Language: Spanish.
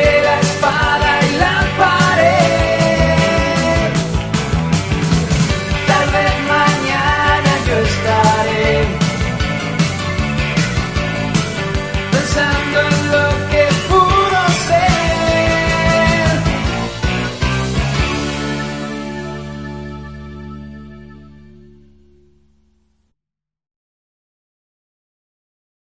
say